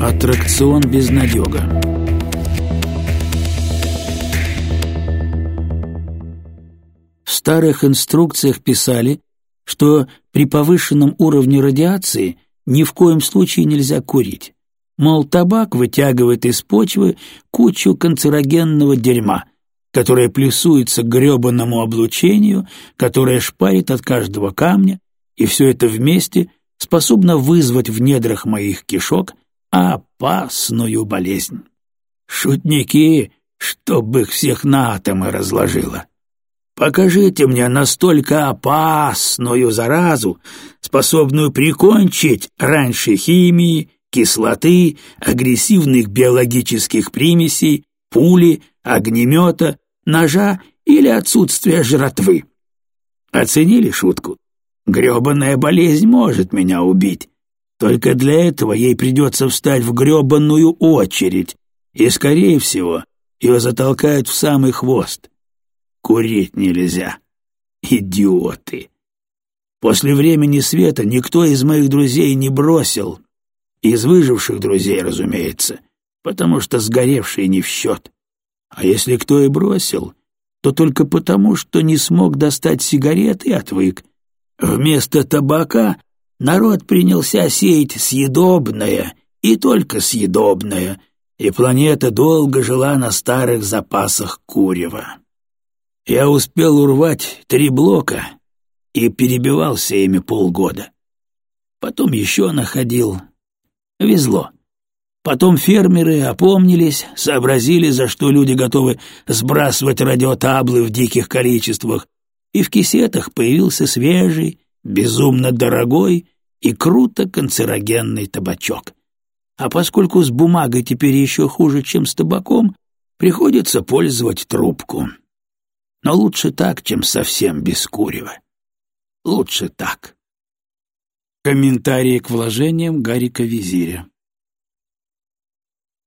Аттракцион безнадега В старых инструкциях писали, что при повышенном уровне радиации ни в коем случае нельзя курить. Мол, табак вытягивает из почвы кучу канцерогенного дерьма, которое плюсуется к гребаному облучению, которое шпарит от каждого камня, и все это вместе способно вызвать в недрах моих кишок опасную болезнь. Шутники, чтоб их всех на атомы разложило. Покажите мне настолько опасную заразу, способную прикончить раньше химии, кислоты, агрессивных биологических примесей, пули, огнемета, ножа или отсутствия жратвы. Оценили шутку? Грёбаная болезнь может меня убить. Только для этого ей придется встать в грёбаную очередь, и, скорее всего, ее затолкают в самый хвост. Курить нельзя. Идиоты. После времени света никто из моих друзей не бросил. Из выживших друзей, разумеется, потому что сгоревшие не в счет. А если кто и бросил, то только потому, что не смог достать сигарет и отвык. Вместо табака народ принялся сеять съедобное, и только съедобное, и планета долго жила на старых запасах курева. Я успел урвать три блока и перебивался ими полгода. Потом еще находил. Везло. Потом фермеры опомнились, сообразили, за что люди готовы сбрасывать радиотаблы в диких количествах, и в кисетах появился свежий, безумно дорогой и круто канцерогенный табачок. А поскольку с бумагой теперь еще хуже, чем с табаком, приходится пользовать трубку. Но лучше так, чем совсем без курева. Лучше так. Комментарии к вложениям Гарика Визиря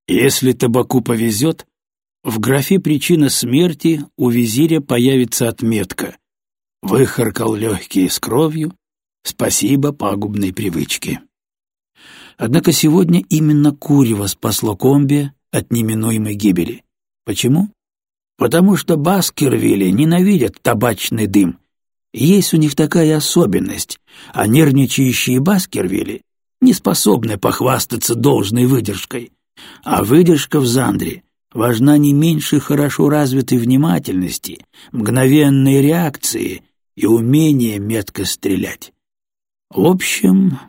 Если табаку повезет, в графе «Причина смерти» у визиря появится отметка «Выхаркал легкие с кровью, спасибо пагубной привычке». Однако сегодня именно курево спасло комби от неминуемой гибели. Почему? потому что Баскервилли ненавидят табачный дым. Есть у них такая особенность, а нервничающие Баскервилли не способны похвастаться должной выдержкой. А выдержка в Зандре важна не меньше хорошо развитой внимательности, мгновенной реакции и умения метко стрелять. В общем,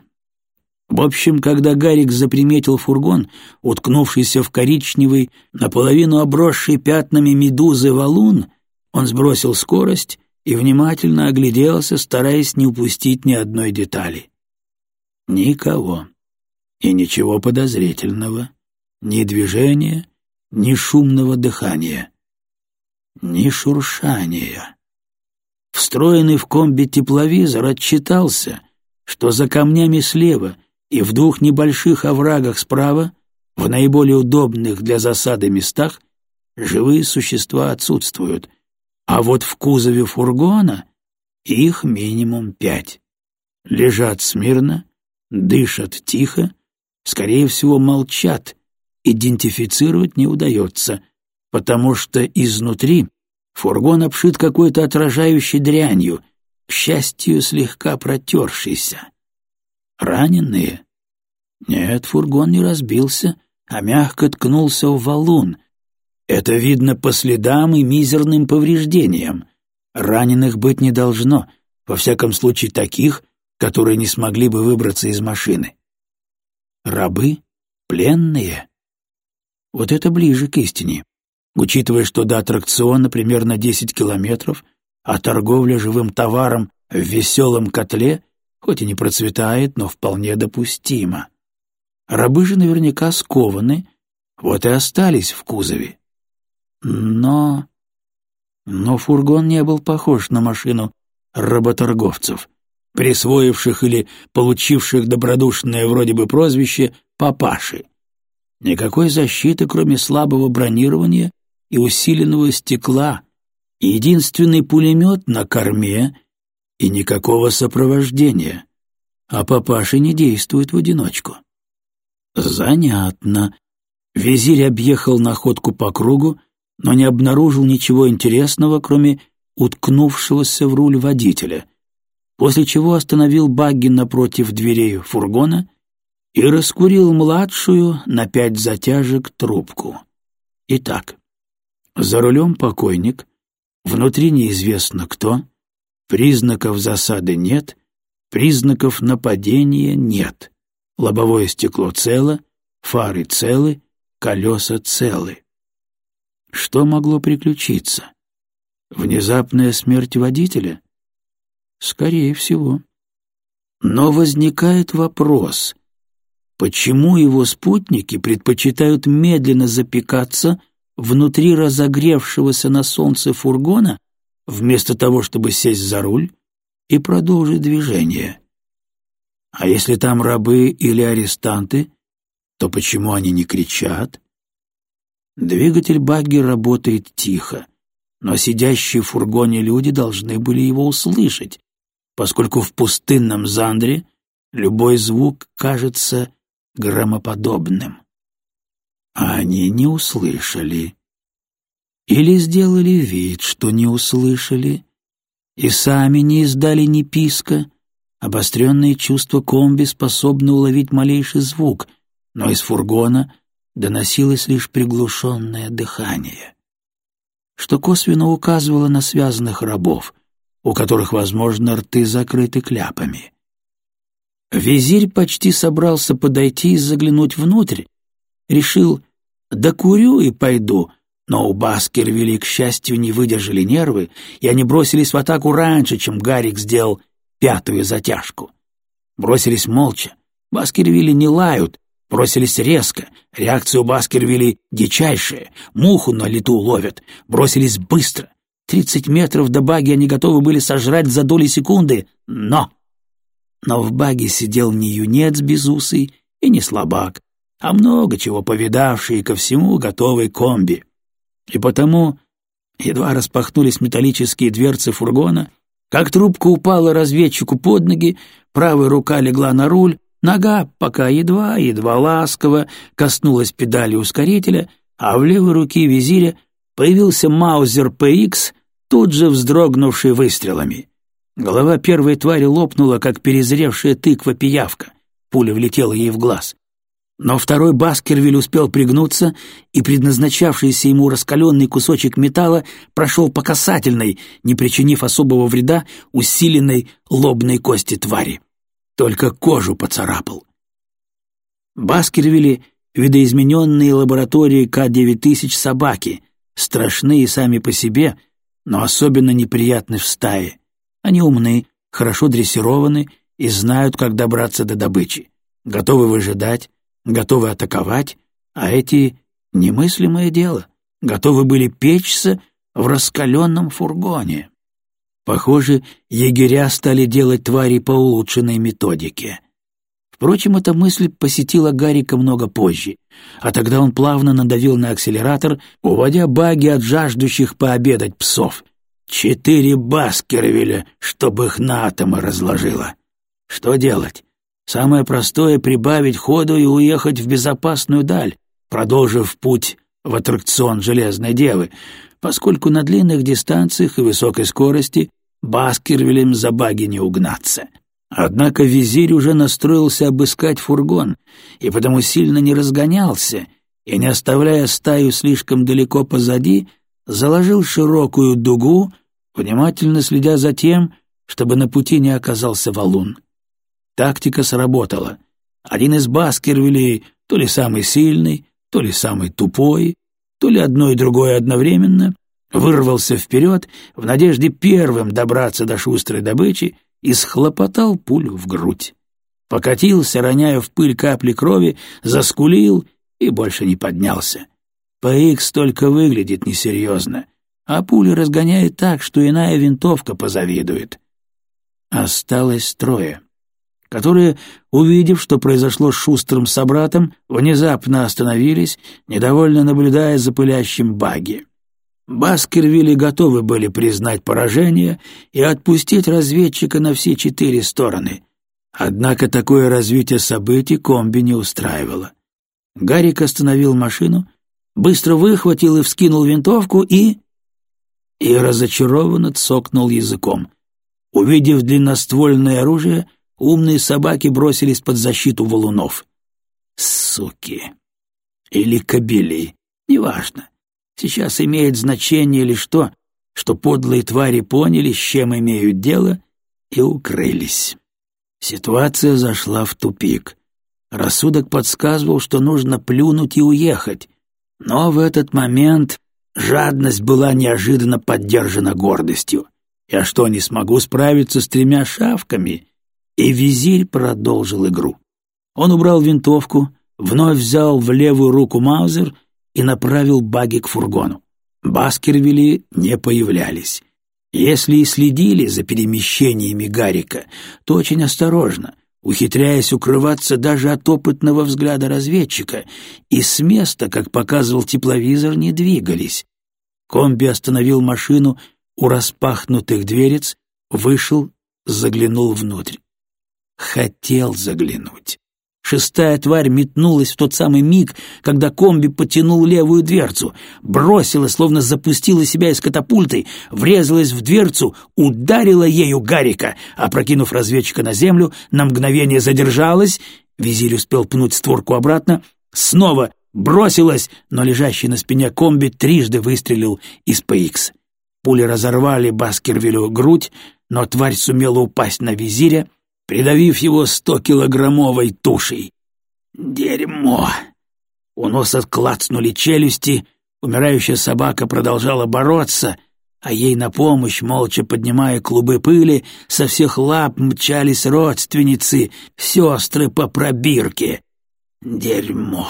в общем, когда Гарик заприметил фургон, уткнувшийся в коричневый, наполовину обросший пятнами медузы валун, он сбросил скорость и внимательно огляделся, стараясь не упустить ни одной детали. Никого. И ничего подозрительного. Ни движения, ни шумного дыхания. Ни шуршания. Встроенный в комби тепловизор отчитался, что за камнями слева — и в двух небольших оврагах справа, в наиболее удобных для засады местах, живые существа отсутствуют, а вот в кузове фургона их минимум пять. Лежат смирно, дышат тихо, скорее всего, молчат, идентифицировать не удается, потому что изнутри фургон обшит какой-то отражающей дрянью, к счастью, слегка протершейся. Раненые? Нет, фургон не разбился, а мягко ткнулся в валун. Это видно по следам и мизерным повреждениям. Раненых быть не должно, во всяком случае таких, которые не смогли бы выбраться из машины. Рабы? Пленные? Вот это ближе к истине. Учитывая, что до аттракциона примерно 10 километров, а торговля живым товаром в веселом котле хоть и не процветает, но вполне допустимо. Рабы же наверняка скованы, вот и остались в кузове. Но... Но фургон не был похож на машину работорговцев, присвоивших или получивших добродушное вроде бы прозвище «папаши». Никакой защиты, кроме слабого бронирования и усиленного стекла, единственный пулемет на корме и никакого сопровождения, а папаши не действуют в одиночку. Занятно. Визирь объехал находку по кругу, но не обнаружил ничего интересного, кроме уткнувшегося в руль водителя, после чего остановил багги напротив дверей фургона и раскурил младшую на пять затяжек трубку. Итак, за рулем покойник, внутри неизвестно кто, признаков засады нет, признаков нападения нет, лобовое стекло цело, фары целы, колеса целы. Что могло приключиться? Внезапная смерть водителя? Скорее всего. Но возникает вопрос, почему его спутники предпочитают медленно запекаться внутри разогревшегося на солнце фургона, вместо того, чтобы сесть за руль и продолжить движение? А если там рабы или арестанты, то почему они не кричат? Двигатель багги работает тихо, но сидящие в фургоне люди должны были его услышать, поскольку в пустынном Зандре любой звук кажется громоподобным. А они не услышали. Или сделали вид, что не услышали, и сами не издали ни писка. Обостренные чувства комби способны уловить малейший звук, но из фургона доносилось лишь приглушенное дыхание, что косвенно указывало на связанных рабов, у которых, возможно, рты закрыты кляпами. Визирь почти собрался подойти и заглянуть внутрь, решил «докурю и пойду», но у Баскервилли, к счастью, не выдержали нервы, и они бросились в атаку раньше, чем Гарик сделал пятую затяжку. Бросились молча. Баскервилли не лают, Бросились резко, реакция у Баскервилли дичайшая, муху на лету ловят. Бросились быстро. Тридцать метров до баги они готовы были сожрать за доли секунды, но... Но в баге сидел не юнец безусый и не слабак, а много чего повидавший ко всему готовый комби. И потому едва распахнулись металлические дверцы фургона, как трубка упала разведчику под ноги, правая рука легла на руль, Нога пока едва-едва ласково коснулась педали ускорителя, а в левой руке визиря появился Маузер ПХ, тут же вздрогнувший выстрелами. Голова первой твари лопнула, как перезревшая тыква-пиявка. Пуля влетела ей в глаз. Но второй Баскервиль успел пригнуться, и предназначавшийся ему раскаленный кусочек металла прошел по касательной, не причинив особого вреда усиленной лобной кости твари только кожу поцарапал. Баскервилли — видоизмененные лаборатории К-9000 собаки, страшные сами по себе, но особенно неприятны в стае. Они умны, хорошо дрессированы и знают, как добраться до добычи, готовы выжидать, готовы атаковать, а эти — немыслимое дело, готовы были печься в раскаленном фургоне. Похоже, егеря стали делать твари по улучшенной методике. Впрочем, эта мысль посетила Гарика много позже, а тогда он плавно надавил на акселератор, уводя баги от жаждущих пообедать псов. Четыре Баскервилля, чтобы их на атомы разложило. Что делать? Самое простое — прибавить ходу и уехать в безопасную даль, продолжив путь в аттракцион Железной Девы, поскольку на длинных дистанциях и высокой скорости Баскервилем за баги не угнаться. Однако визирь уже настроился обыскать фургон, и потому сильно не разгонялся, и, не оставляя стаю слишком далеко позади, заложил широкую дугу, внимательно следя за тем, чтобы на пути не оказался валун. Тактика сработала. Один из Баскервилей, то ли самый сильный, то ли самый тупой, то ли одно и другое одновременно, вырвался вперед в надежде первым добраться до шустрой добычи и схлопотал пулю в грудь. Покатился, роняя в пыль капли крови, заскулил и больше не поднялся. ПХ только выглядит несерьезно, а пули разгоняет так, что иная винтовка позавидует. Осталось трое которые, увидев, что произошло с шустрым собратом, внезапно остановились, недовольно наблюдая за пылящим баги. Баскервилли готовы были признать поражение и отпустить разведчика на все четыре стороны. Однако такое развитие событий комби не устраивало. Гарик остановил машину, быстро выхватил и вскинул винтовку и... И разочарованно цокнул языком. Увидев длинноствольное оружие, умные собаки бросились под защиту валунов. Суки! Или кобели, неважно. Сейчас имеет значение лишь то, что подлые твари поняли, с чем имеют дело, и укрылись. Ситуация зашла в тупик. Рассудок подсказывал, что нужно плюнуть и уехать, но в этот момент жадность была неожиданно поддержана гордостью. Я что, не смогу справиться с тремя шавками? И визирь продолжил игру. Он убрал винтовку, вновь взял в левую руку маузер и направил баги к фургону. Баскервилли не появлялись. Если и следили за перемещениями Гарика, то очень осторожно, ухитряясь укрываться даже от опытного взгляда разведчика, и с места, как показывал тепловизор, не двигались. Комби остановил машину у распахнутых дверец, вышел, заглянул внутрь. Хотел заглянуть. Шестая тварь метнулась в тот самый миг, когда комби потянул левую дверцу, бросила, словно запустила себя из катапульты, врезалась в дверцу, ударила ею Гарика, опрокинув разведчика на землю, на мгновение задержалась, визирь успел пнуть створку обратно, снова бросилась, но лежащий на спине комби трижды выстрелил из ПХ. Пули разорвали Баскервилю грудь, но тварь сумела упасть на визиря, придавив его стокилограммовой тушей. Дерьмо! У носа клацнули челюсти, умирающая собака продолжала бороться, а ей на помощь, молча поднимая клубы пыли, со всех лап мчались родственницы, сестры по пробирке. Дерьмо!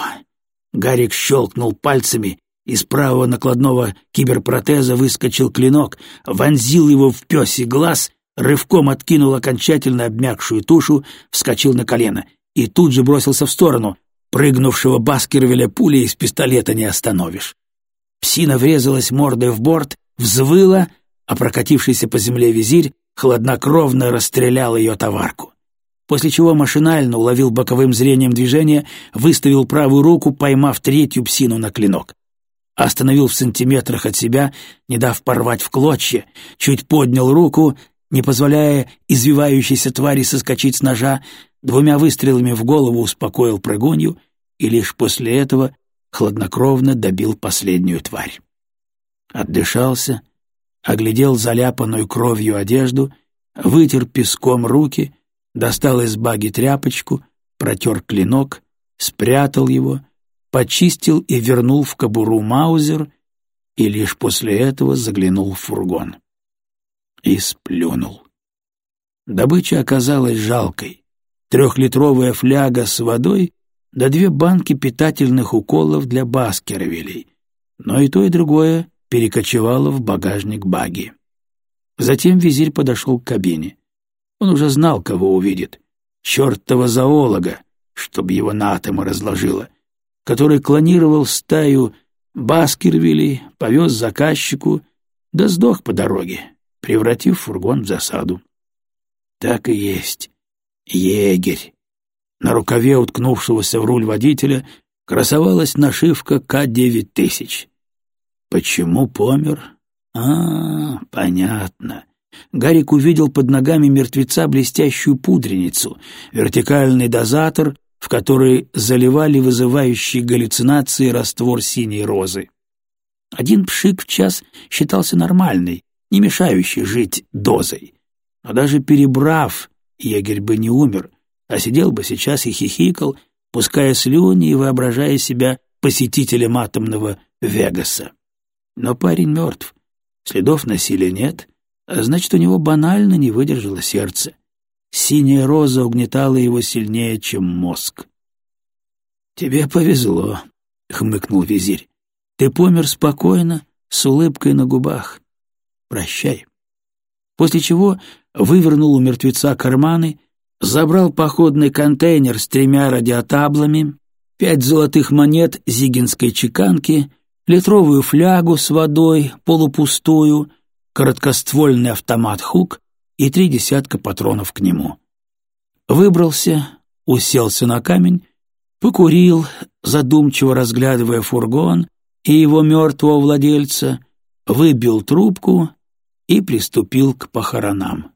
Гарик щелкнул пальцами, из правого накладного киберпротеза выскочил клинок, вонзил его в пёсий глаз рывком откинул окончательно обмякшую тушу, вскочил на колено и тут же бросился в сторону. Прыгнувшего Баскервилля пули из пистолета не остановишь. Псина врезалась мордой в борт, взвыла, а прокатившийся по земле визирь хладнокровно расстрелял ее товарку. После чего машинально уловил боковым зрением движение, выставил правую руку, поймав третью псину на клинок. Остановил в сантиметрах от себя, не дав порвать в клочья, чуть поднял руку не позволяя извивающейся твари соскочить с ножа, двумя выстрелами в голову успокоил прыгунью и лишь после этого хладнокровно добил последнюю тварь. Отдышался, оглядел заляпанную кровью одежду, вытер песком руки, достал из баги тряпочку, протер клинок, спрятал его, почистил и вернул в кобуру маузер и лишь после этого заглянул в фургон и сплюнул. Добыча оказалась жалкой. Трехлитровая фляга с водой да две банки питательных уколов для баскервилей, но и то, и другое перекочевало в багажник баги. Затем визирь подошел к кабине. Он уже знал, кого увидит. Чертова зоолога, чтобы его на атомы разложило, который клонировал стаю баскервилей, повез заказчику, да сдох по дороге превратив фургон в засаду. Так и есть. Егерь. На рукаве уткнувшегося в руль водителя красовалась нашивка К-9000. Почему помер? А, понятно. Гарик увидел под ногами мертвеца блестящую пудреницу, вертикальный дозатор, в который заливали вызывающие галлюцинации раствор синей розы. Один пшик в час считался нормальной, не мешающий жить дозой. Но даже перебрав, егерь бы не умер, а сидел бы сейчас и хихикал, пуская слюни и воображая себя посетителем атомного Вегаса. Но парень мертв, следов насилия нет, а значит, у него банально не выдержало сердце. Синяя роза угнетала его сильнее, чем мозг. «Тебе повезло», — хмыкнул визирь. «Ты помер спокойно, с улыбкой на губах. Прощай. После чего вывернул у мертвеца карманы, забрал походный контейнер с тремя радиотаблами, пять золотых монет зигинской чеканки, литровую флягу с водой, полупустую, короткоствольный автомат «Хук» и три десятка патронов к нему. Выбрался, уселся на камень, покурил, задумчиво разглядывая фургон и его мертвого владельца, выбил трубку и приступил к похоронам.